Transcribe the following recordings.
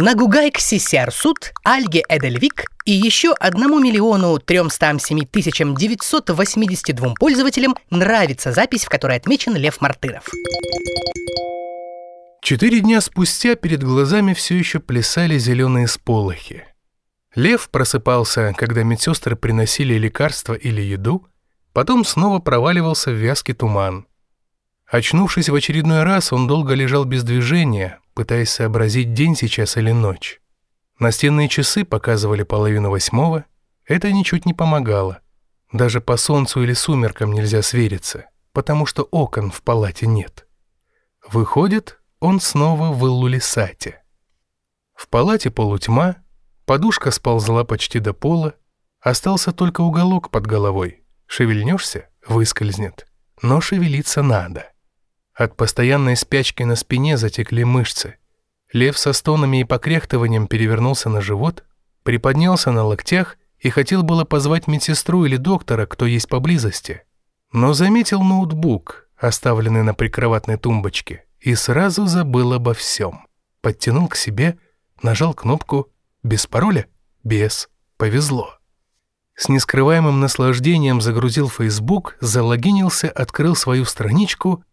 Нагугайк Сисярсут, Альге Эдельвик и еще 1 миллиону 307 тысячам 982 пользователям нравится запись, в которой отмечен Лев Мартыров. Четыре дня спустя перед глазами все еще плясали зеленые сполохи. Лев просыпался, когда медсестры приносили лекарства или еду, потом снова проваливался в вязкий туман. Очнувшись в очередной раз, он долго лежал без движения, пытаясь сообразить, день сейчас или ночь. Настенные часы показывали половину восьмого, это ничуть не помогало. Даже по солнцу или сумеркам нельзя свериться, потому что окон в палате нет. Выходит, он снова в Иллулисате. В палате полутьма, подушка сползла почти до пола, остался только уголок под головой. Шевельнешься — выскользнет, но шевелиться надо. От постоянной спячки на спине затекли мышцы. Лев со стонами и покряхтыванием перевернулся на живот, приподнялся на локтях и хотел было позвать медсестру или доктора, кто есть поблизости. Но заметил ноутбук, оставленный на прикроватной тумбочке, и сразу забыл обо всем. Подтянул к себе, нажал кнопку «Без пароля?» «Без». Повезло. С нескрываемым наслаждением загрузил Facebook, залогинился, открыл свою страничку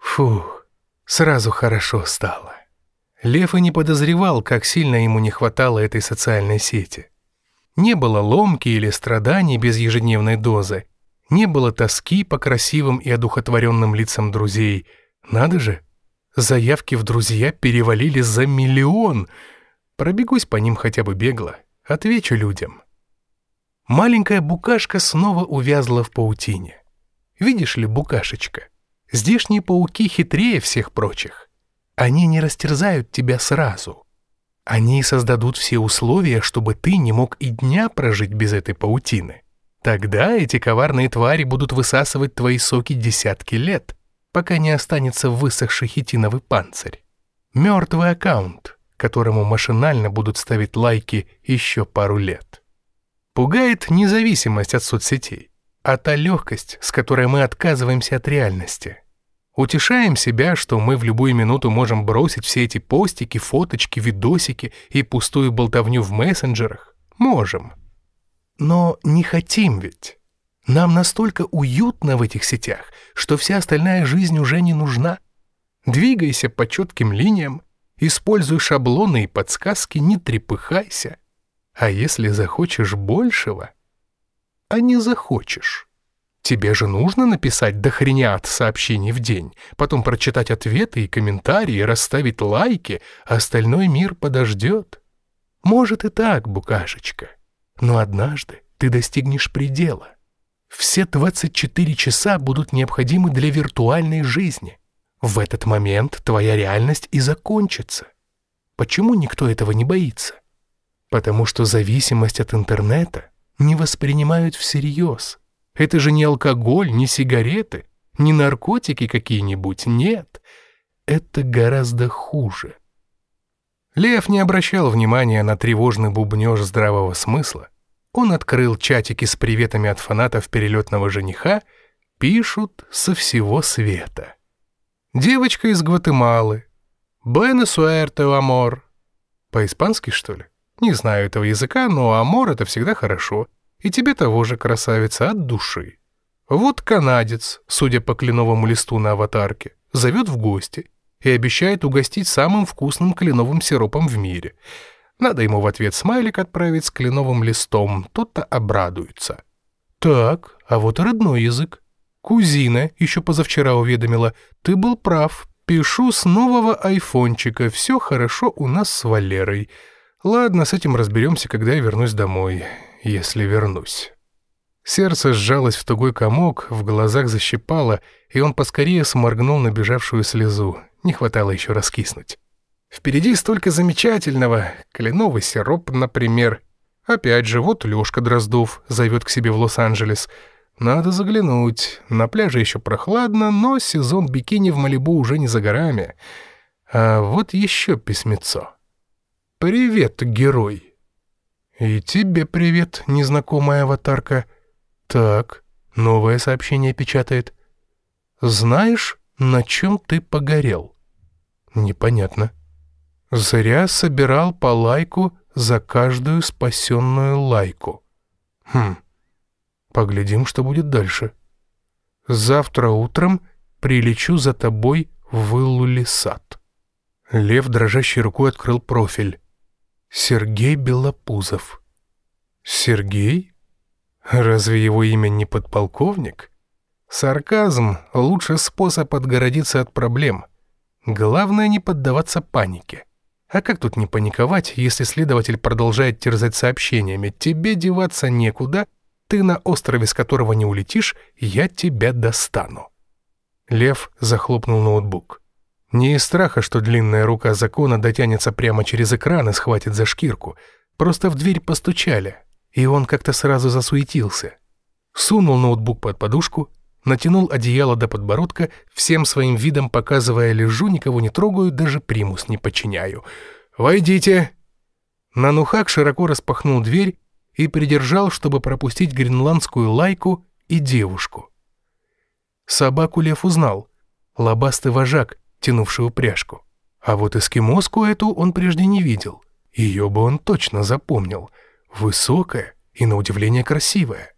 Фух, сразу хорошо стало. Лев и не подозревал, как сильно ему не хватало этой социальной сети. Не было ломки или страданий без ежедневной дозы, не было тоски по красивым и одухотворенным лицам друзей. Надо же, заявки в друзья перевалили за миллион. Пробегусь по ним хотя бы бегло, отвечу людям. Маленькая букашка снова увязла в паутине. Видишь ли, букашечка, Здешние пауки хитрее всех прочих. Они не растерзают тебя сразу. Они создадут все условия, чтобы ты не мог и дня прожить без этой паутины. Тогда эти коварные твари будут высасывать твои соки десятки лет, пока не останется высохший хитиновый панцирь. Мертвый аккаунт, которому машинально будут ставить лайки еще пару лет. Пугает независимость от соцсетей а та легкость, с которой мы отказываемся от реальности. Утешаем себя, что мы в любую минуту можем бросить все эти постики, фоточки, видосики и пустую болтовню в мессенджерах. Можем. Но не хотим ведь. Нам настолько уютно в этих сетях, что вся остальная жизнь уже не нужна. Двигайся по четким линиям, используй шаблоны и подсказки, не трепыхайся. А если захочешь большего — а не захочешь. Тебе же нужно написать дохренят сообщений в день, потом прочитать ответы и комментарии, расставить лайки, а остальной мир подождет. Может и так, букашечка, но однажды ты достигнешь предела. Все 24 часа будут необходимы для виртуальной жизни. В этот момент твоя реальность и закончится. Почему никто этого не боится? Потому что зависимость от интернета не воспринимают всерьез. Это же не алкоголь, не сигареты, не наркотики какие-нибудь, нет. Это гораздо хуже. Лев не обращал внимания на тревожный бубнёж здравого смысла. Он открыл чатики с приветами от фанатов перелетного жениха, пишут со всего света. Девочка из Гватемалы. Суэрте, амор. По-испански, что ли? Не знаю этого языка, но амор — это всегда хорошо. И тебе того же, красавица, от души. Вот канадец, судя по кленовому листу на аватарке, зовет в гости и обещает угостить самым вкусным кленовым сиропом в мире. Надо ему в ответ смайлик отправить с кленовым листом, тот-то обрадуется. Так, а вот и родной язык. Кузина еще позавчера уведомила, ты был прав, пишу с нового айфончика, все хорошо у нас с Валерой. Ладно, с этим разберемся, когда я вернусь домой, если вернусь. Сердце сжалось в тугой комок, в глазах защипало, и он поскорее сморгнул набежавшую слезу. Не хватало еще раскиснуть. Впереди столько замечательного. Кленовый сироп, например. Опять же, вот Лёшка Дроздов зовет к себе в Лос-Анджелес. Надо заглянуть. На пляже еще прохладно, но сезон бикини в Малибу уже не за горами. А вот еще письмецо. «Привет, герой!» «И тебе привет, незнакомая аватарка!» «Так, новое сообщение печатает. Знаешь, на чем ты погорел?» «Непонятно. Зря собирал по лайку за каждую спасенную лайку. Хм, поглядим, что будет дальше. Завтра утром прилечу за тобой в Иллули сад. Лев дрожащей рукой открыл профиль. Сергей Белопузов. Сергей? Разве его имя не подполковник? Сарказм — лучший способ отгородиться от проблем. Главное не поддаваться панике. А как тут не паниковать, если следователь продолжает терзать сообщениями «Тебе деваться некуда», «Ты на острове, с которого не улетишь, я тебя достану». Лев захлопнул ноутбук. Не из страха, что длинная рука закона дотянется прямо через экран и схватит за шкирку. Просто в дверь постучали, и он как-то сразу засуетился. Сунул ноутбук под подушку, натянул одеяло до подбородка, всем своим видом показывая «лежу, никого не трогаю, даже примус не подчиняю». «Войдите!» Нанухак широко распахнул дверь и придержал, чтобы пропустить гренландскую лайку и девушку. Собаку лев узнал. Лобастый вожак, тянувший упряжку. А вот эскимоску эту он прежде не видел. Ее бы он точно запомнил. Высокая и, на удивление, красивая.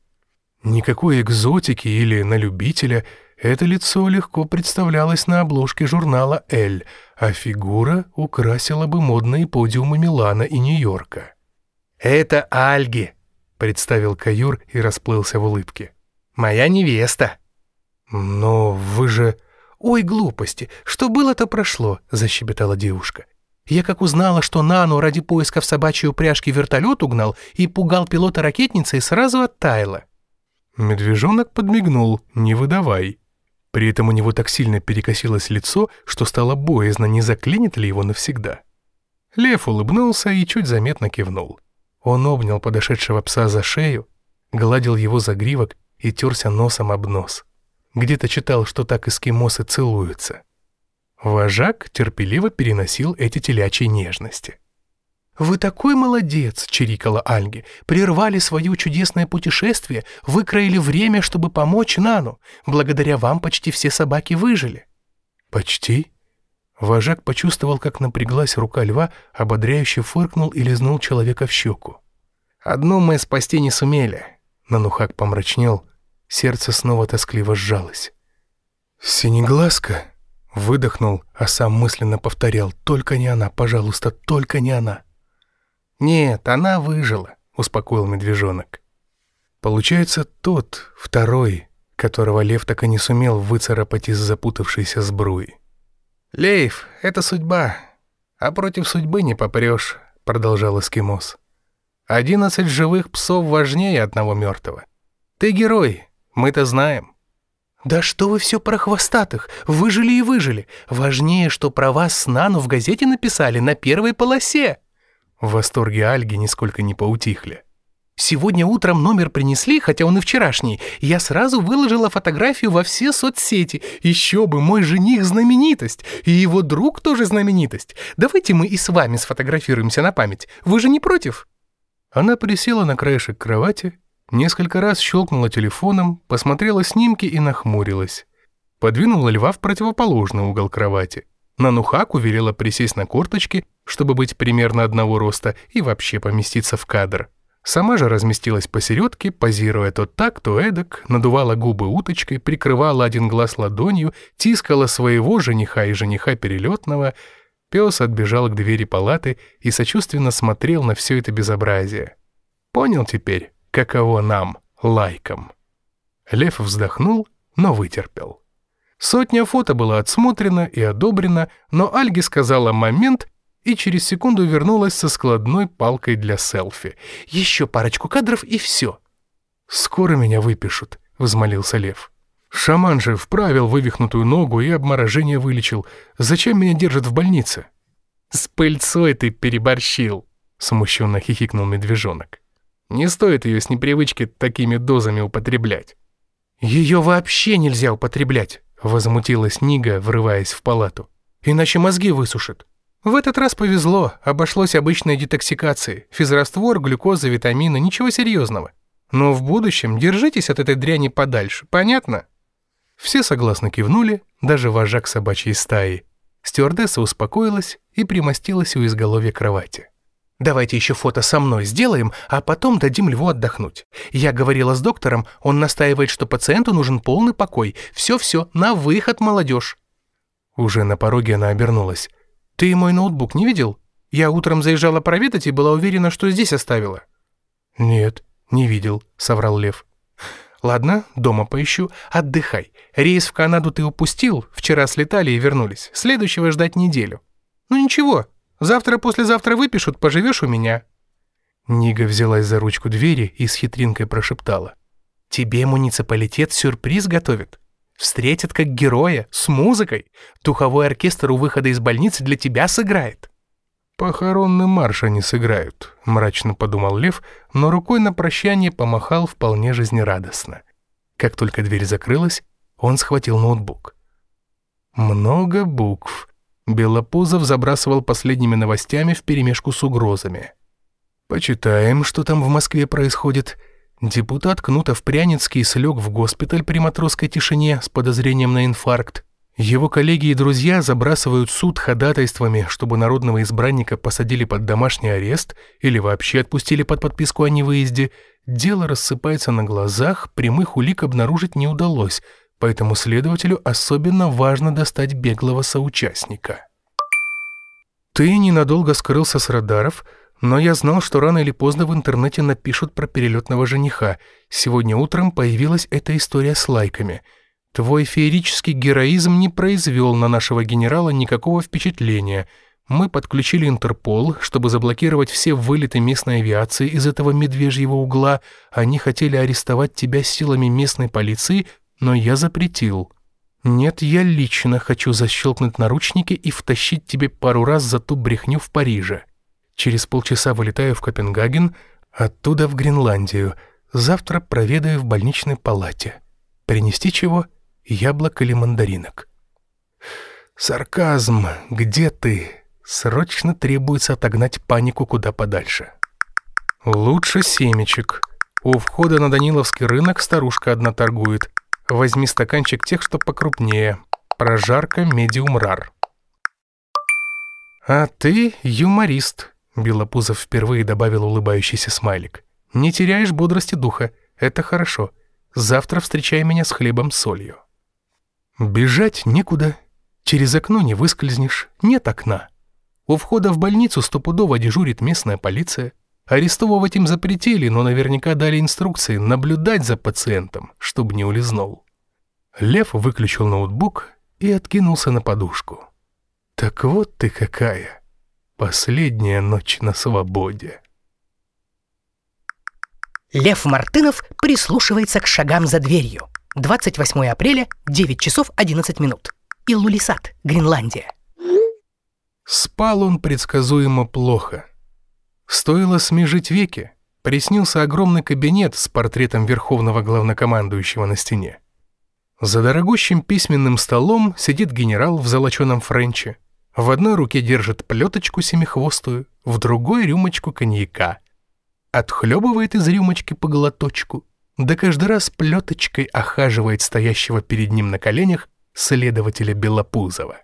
Никакой экзотики или на любителя это лицо легко представлялось на обложке журнала «Эль», а фигура украсила бы модные подиумы Милана и Нью-Йорка. «Это Альги», — представил Каюр и расплылся в улыбке. «Моя невеста». «Но вы же...» «Ой, глупости, что было, то прошло», — защебетала девушка. «Я как узнала, что Нану ради поиска в собачьей упряжке вертолет угнал и пугал пилота ракетницей, сразу оттаяла». Медвежонок подмигнул, не выдавай. При этом у него так сильно перекосилось лицо, что стало боязно, не заклинит ли его навсегда. Лев улыбнулся и чуть заметно кивнул. Он обнял подошедшего пса за шею, гладил его за гривок и терся носом об нос. Где-то читал, что так эскимосы целуются. Вожак терпеливо переносил эти телячьи нежности. «Вы такой молодец!» — чирикала Альги. «Прервали свое чудесное путешествие, выкроили время, чтобы помочь Нану. Благодаря вам почти все собаки выжили». «Почти?» Вожак почувствовал, как напряглась рука льва, ободряюще фыркнул и лизнул человека в щеку. «Одну мы спасти не сумели». Нанухак помрачнел, сердце снова тоскливо сжалось. «Синеглазка?» Выдохнул, а сам мысленно повторял «Только не она, пожалуйста, только не она». «Нет, она выжила», — успокоил медвежонок. Получается, тот, второй, которого лев так и не сумел выцарапать из запутавшейся сбруи. «Лейф, это судьба, а против судьбы не попрешь», — продолжал эскимос. «Одиннадцать живых псов важнее одного мертвого. Ты герой, мы-то знаем». «Да что вы все про хвостатых? Выжили и выжили. Важнее, что про вас с Нану в газете написали на первой полосе». В восторге Альги нисколько не поутихли. Сегодня утром номер принесли, хотя он и вчерашний. Я сразу выложила фотографию во все соцсети. Еще бы, мой жених знаменитость. И его друг тоже знаменитость. Давайте мы и с вами сфотографируемся на память. Вы же не против?» Она присела на краешек кровати, несколько раз щелкнула телефоном, посмотрела снимки и нахмурилась. Подвинула льва в противоположный угол кровати. Нанухаку велела присесть на корточки, чтобы быть примерно одного роста и вообще поместиться в кадр. Сама же разместилась посередке, позируя то так, то эдак, надувала губы уточкой, прикрывала один глаз ладонью, тискала своего жениха и жениха перелетного. Пес отбежал к двери палаты и сочувственно смотрел на все это безобразие. Понял теперь, каково нам, лайком. Лев вздохнул, но вытерпел. Сотня фото была отсмотрена и одобрена, но Альги сказала момент, и через секунду вернулась со складной палкой для селфи. «Еще парочку кадров и все». «Скоро меня выпишут», — взмолился Лев. «Шаман же вправил вывихнутую ногу и обморожение вылечил. Зачем меня держат в больнице?» «С пыльцой ты переборщил», — смущенно хихикнул медвежонок. «Не стоит ее с непривычки такими дозами употреблять». «Ее вообще нельзя употреблять», — возмутилась Нига, врываясь в палату. «Иначе мозги высушат». В этот раз повезло, обошлось обычной детоксикацией. Физраствор, глюкоза, витамины, ничего серьезного. Но в будущем держитесь от этой дряни подальше, понятно? Все согласно кивнули, даже вожак собачьей стаи. Стюардесса успокоилась и примостилась у изголовья кровати. «Давайте еще фото со мной сделаем, а потом дадим льву отдохнуть. Я говорила с доктором, он настаивает, что пациенту нужен полный покой. Все-все, на выход, молодежь!» Уже на пороге она обернулась. «Ты мой ноутбук не видел? Я утром заезжала проведать и была уверена, что здесь оставила». «Нет, не видел», — соврал Лев. «Ладно, дома поищу. Отдыхай. Рейс в Канаду ты упустил, вчера слетали и вернулись. Следующего ждать неделю. Ну ничего, завтра-послезавтра выпишут, поживешь у меня». Нига взялась за ручку двери и с хитринкой прошептала. «Тебе муниципалитет сюрприз готовит. Встретят как героя, с музыкой. Духовой оркестр у выхода из больницы для тебя сыграет». «Похоронный марш они сыграют», — мрачно подумал Лев, но рукой на прощание помахал вполне жизнерадостно. Как только дверь закрылась, он схватил ноутбук. Много букв. Белопузов забрасывал последними новостями вперемешку с угрозами. «Почитаем, что там в Москве происходит», Депутат Кнутов-Пряницкий слег в госпиталь при матросской тишине с подозрением на инфаркт. Его коллеги и друзья забрасывают суд ходатайствами, чтобы народного избранника посадили под домашний арест или вообще отпустили под подписку о невыезде. Дело рассыпается на глазах, прямых улик обнаружить не удалось, поэтому следователю особенно важно достать беглого соучастника. «Ты ненадолго скрылся с радаров», но я знал, что рано или поздно в интернете напишут про перелетного жениха. Сегодня утром появилась эта история с лайками. Твой феерический героизм не произвел на нашего генерала никакого впечатления. Мы подключили Интерпол, чтобы заблокировать все вылеты местной авиации из этого медвежьего угла. Они хотели арестовать тебя силами местной полиции, но я запретил. Нет, я лично хочу защелкнуть наручники и втащить тебе пару раз за ту брехню в Париже. Через полчаса вылетаю в Копенгаген, оттуда в Гренландию. Завтра проведаю в больничной палате. Принести чего? Яблок или мандаринок? Сарказм, где ты? Срочно требуется отогнать панику куда подальше. Лучше семечек. У входа на Даниловский рынок старушка одна торгует. Возьми стаканчик тех, что покрупнее. Прожарка медиум рар. А ты юморист. Белопузов впервые добавил улыбающийся смайлик. «Не теряешь бодрости духа. Это хорошо. Завтра встречай меня с хлебом с солью». «Бежать некуда. Через окно не выскользнешь. Нет окна. У входа в больницу стопудово дежурит местная полиция. Арестовывать им запретили, но наверняка дали инструкции наблюдать за пациентом, чтобы не улизнул». Лев выключил ноутбук и откинулся на подушку. «Так вот ты какая!» Последняя ночь на свободе. Лев Мартынов прислушивается к шагам за дверью. 28 апреля, 9 часов 11 минут. Иллулисат, Гренландия. Спал он предсказуемо плохо. Стоило смежить веки, приснился огромный кабинет с портретом верховного главнокомандующего на стене. За дорогущим письменным столом сидит генерал в золоченом френче, в одной руке держит плеточку семихвостую, в другой рюмочку коньяка. Отхлебывает из рюмочки по глоточку, да каждый раз плеточкой охаживает стоящего перед ним на коленях следователя Белопузова.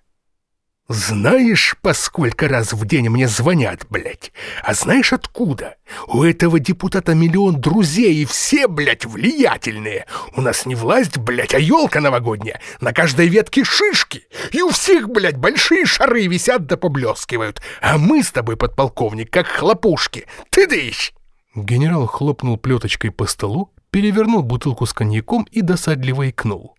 Знаешь, по сколько раз в день мне звонят, блядь? А знаешь откуда? У этого депутата миллион друзей, и все, блядь, влиятельные. У нас не власть, блядь, а елка новогодняя. На каждой ветке шишки. И у всех, блядь, большие шары висят да поблескивают. А мы с тобой, подполковник, как хлопушки. Ты дыщ! Генерал хлопнул плеточкой по столу, перевернул бутылку с коньяком и досадливо икнул.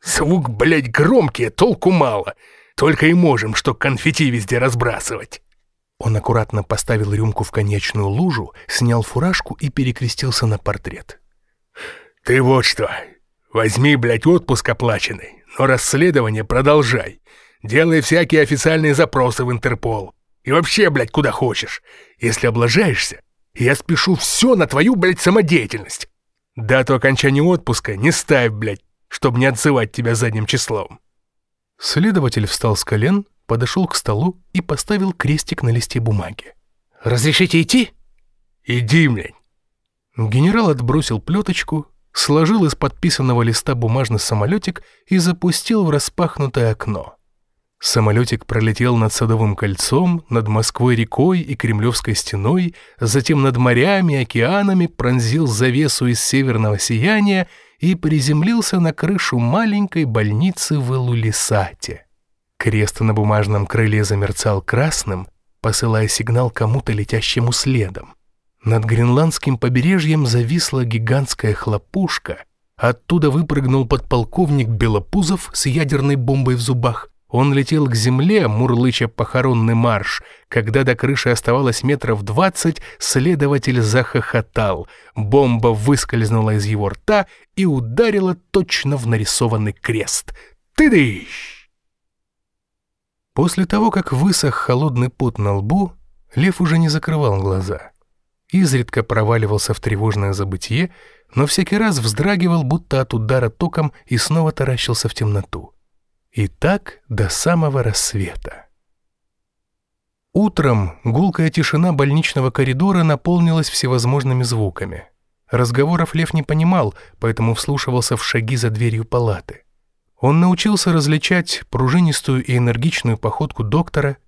Звук, блядь, громкий, толку мало. Только и можем, что конфетти везде разбрасывать». Он аккуратно поставил рюмку в конечную лужу, снял фуражку и перекрестился на портрет. «Ты вот что, возьми, блядь, отпуск оплаченный, но расследование продолжай. Делай всякие официальные запросы в Интерпол. И вообще, блядь, куда хочешь. Если облажаешься, я спешу все на твою, блядь, самодеятельность. Дату окончания отпуска не ставь, блядь, чтобы не отзывать тебя задним числом». Следователь встал с колен, подошел к столу и поставил крестик на листе бумаги. «Разрешите идти?» «Иди, блядь!» Генерал отбросил плеточку, сложил из подписанного листа бумажный самолетик и запустил в распахнутое окно. Самолетик пролетел над Садовым кольцом, над Москвой-рекой и Кремлевской стеной, затем над морями океанами пронзил завесу из северного сияния и приземлился на крышу маленькой больницы в Элулисате. Крест на бумажном крыле замерцал красным, посылая сигнал кому-то летящему следом. Над гренландским побережьем зависла гигантская хлопушка, оттуда выпрыгнул подполковник Белопузов с ядерной бомбой в зубах, он летел к земле, мурлыча похоронный марш. Когда до крыши оставалось метров двадцать, следователь захохотал. Бомба выскользнула из его рта и ударила точно в нарисованный крест. Ты-дыщ! После того, как высох холодный пот на лбу, Лев уже не закрывал глаза. Изредка проваливался в тревожное забытье, но всякий раз вздрагивал, будто от удара током, и снова таращился в темноту. И так до самого рассвета. Утром гулкая тишина больничного коридора наполнилась всевозможными звуками. Разговоров Лев не понимал, поэтому вслушивался в шаги за дверью палаты. Он научился различать пружинистую и энергичную походку доктора.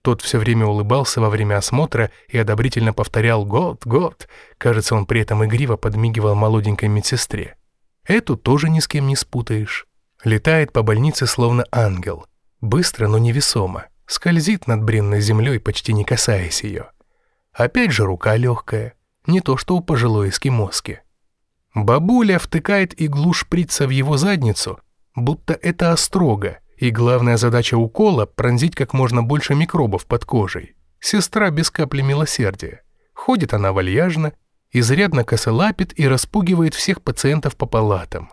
Тот все время улыбался во время осмотра и одобрительно повторял «Год, год». Кажется, он при этом игриво подмигивал молоденькой медсестре. Эту тоже ни с кем не спутаешь. Летает по больнице словно ангел. Быстро, но невесомо. Скользит над бренной землей, почти не касаясь ее. Опять же рука легкая. Не то что у пожилой эскимоски. Бабуля втыкает иглу шприца в его задницу, будто это острога, и главная задача укола — пронзить как можно больше микробов под кожей. Сестра без капли милосердия. Ходит она вальяжно, изрядно косолапит и распугивает всех пациентов по палатам.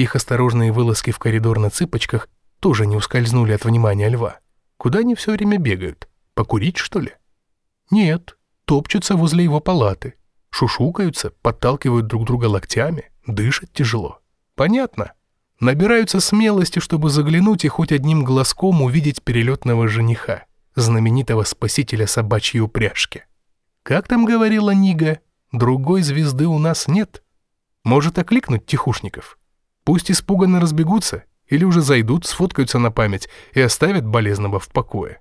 Их осторожные вылазки в коридор на цыпочках тоже не ускользнули от внимания льва. Куда они все время бегают? Покурить, что ли? Нет, топчутся возле его палаты, шушукаются, подталкивают друг друга локтями, дышат тяжело. Понятно. Набираются смелости, чтобы заглянуть и хоть одним глазком увидеть перелетного жениха, знаменитого спасителя собачьей упряжки. Как там говорила Нига, другой звезды у нас нет. Может окликнуть тихушников? Пусть испуганно разбегутся или уже зайдут, сфоткаются на память и оставят болезного в покое.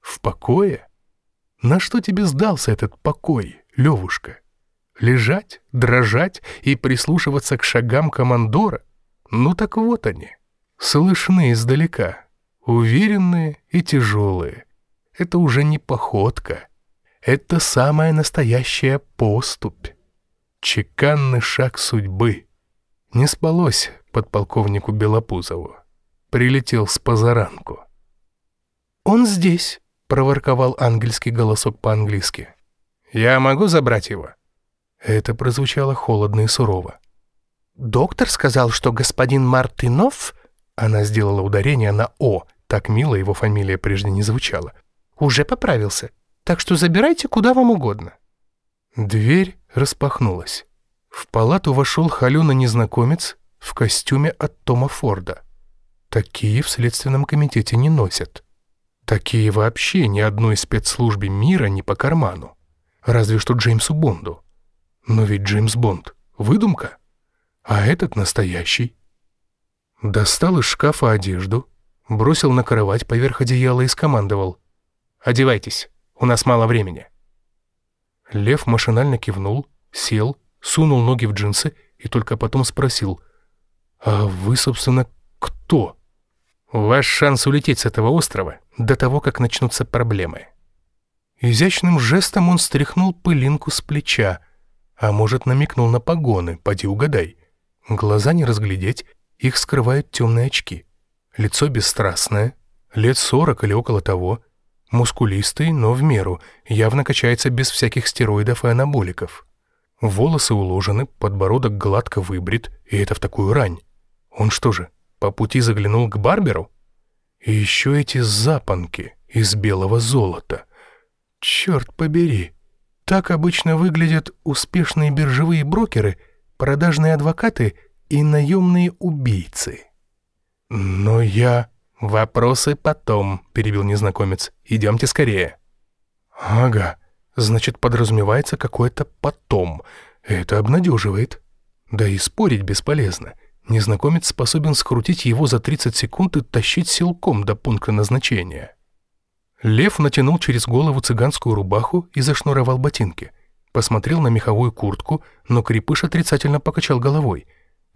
В покое? На что тебе сдался этот покой, Левушка? Лежать, дрожать и прислушиваться к шагам командора? Ну так вот они, слышны издалека, уверенные и тяжелые. Это уже не походка, это самая настоящая поступь, чеканный шаг судьбы. Не спалось подполковнику Белопузову. Прилетел с позаранку. «Он здесь», — проворковал ангельский голосок по-английски. «Я могу забрать его?» Это прозвучало холодно и сурово. «Доктор сказал, что господин Мартынов...» Она сделала ударение на «о», так мило его фамилия прежде не звучала. «Уже поправился, так что забирайте куда вам угодно». Дверь распахнулась. В палату вошел холеный незнакомец в костюме от Тома Форда. Такие в Следственном комитете не носят. Такие вообще ни одной спецслужбе мира не по карману. Разве что Джеймсу Бонду. Но ведь Джеймс Бонд — выдумка. А этот настоящий. Достал из шкафа одежду, бросил на кровать поверх одеяла и скомандовал. «Одевайтесь, у нас мало времени». Лев машинально кивнул, сел сунул ноги в джинсы и только потом спросил, «А вы, собственно, кто?» «Ваш шанс улететь с этого острова до того, как начнутся проблемы». Изящным жестом он стряхнул пылинку с плеча, а может, намекнул на погоны, поди угадай. Глаза не разглядеть, их скрывают темные очки. Лицо бесстрастное, лет сорок или около того, мускулистый, но в меру, явно качается без всяких стероидов и анаболиков. Волосы уложены, подбородок гладко выбрит, и это в такую рань. Он что же, по пути заглянул к барберу? И еще эти запонки из белого золота. Черт побери, так обычно выглядят успешные биржевые брокеры, продажные адвокаты и наемные убийцы. Но я... «Вопросы потом», — перебил незнакомец. «Идемте скорее». «Ага», Значит, подразумевается какое-то «потом». Это обнадеживает. Да и спорить бесполезно. незнакомец способен скрутить его за 30 секунд и тащить силком до пункта назначения. Лев натянул через голову цыганскую рубаху и зашнуровал ботинки. Посмотрел на меховую куртку, но крепыш отрицательно покачал головой.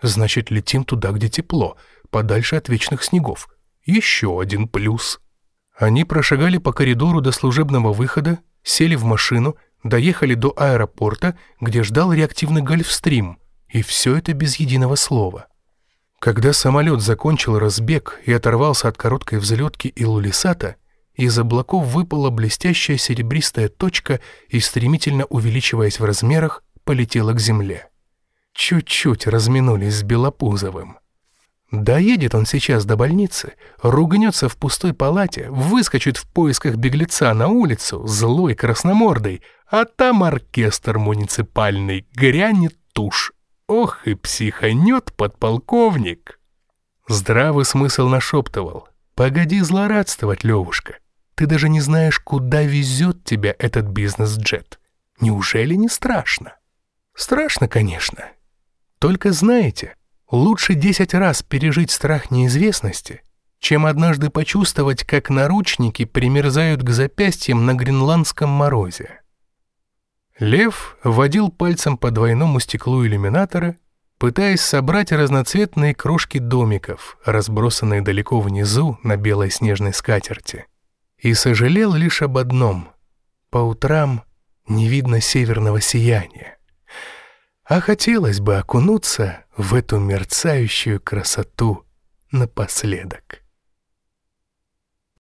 «Значит, летим туда, где тепло, подальше от вечных снегов. Еще один плюс». Они прошагали по коридору до служебного выхода, сели в машину, доехали до аэропорта, где ждал реактивный гольфстрим, и все это без единого слова. Когда самолет закончил разбег и оторвался от короткой взлетки Илулисата, из облаков выпала блестящая серебристая точка и, стремительно увеличиваясь в размерах, полетела к земле. Чуть-чуть разминулись с Белопузовым. Доедет он сейчас до больницы, ругнется в пустой палате, выскочит в поисках беглеца на улицу, злой красномордой, а там оркестр муниципальный, грянет тушь. Ох и психанет подполковник! Здравый смысл нашептывал. Погоди злорадствовать, Левушка. Ты даже не знаешь, куда везет тебя этот бизнес-джет. Неужели не страшно? Страшно, конечно. Только знаете, лучше десять раз пережить страх неизвестности, чем однажды почувствовать, как наручники примерзают к запястьям на гренландском морозе. Лев водил пальцем по двойному стеклу иллюминатора, пытаясь собрать разноцветные крошки домиков, разбросанные далеко внизу на белой снежной скатерти и сожалел лишь об одном. По утрам не видно северного сияния. А хотелось бы окунуться в эту мерцающую красоту напоследок.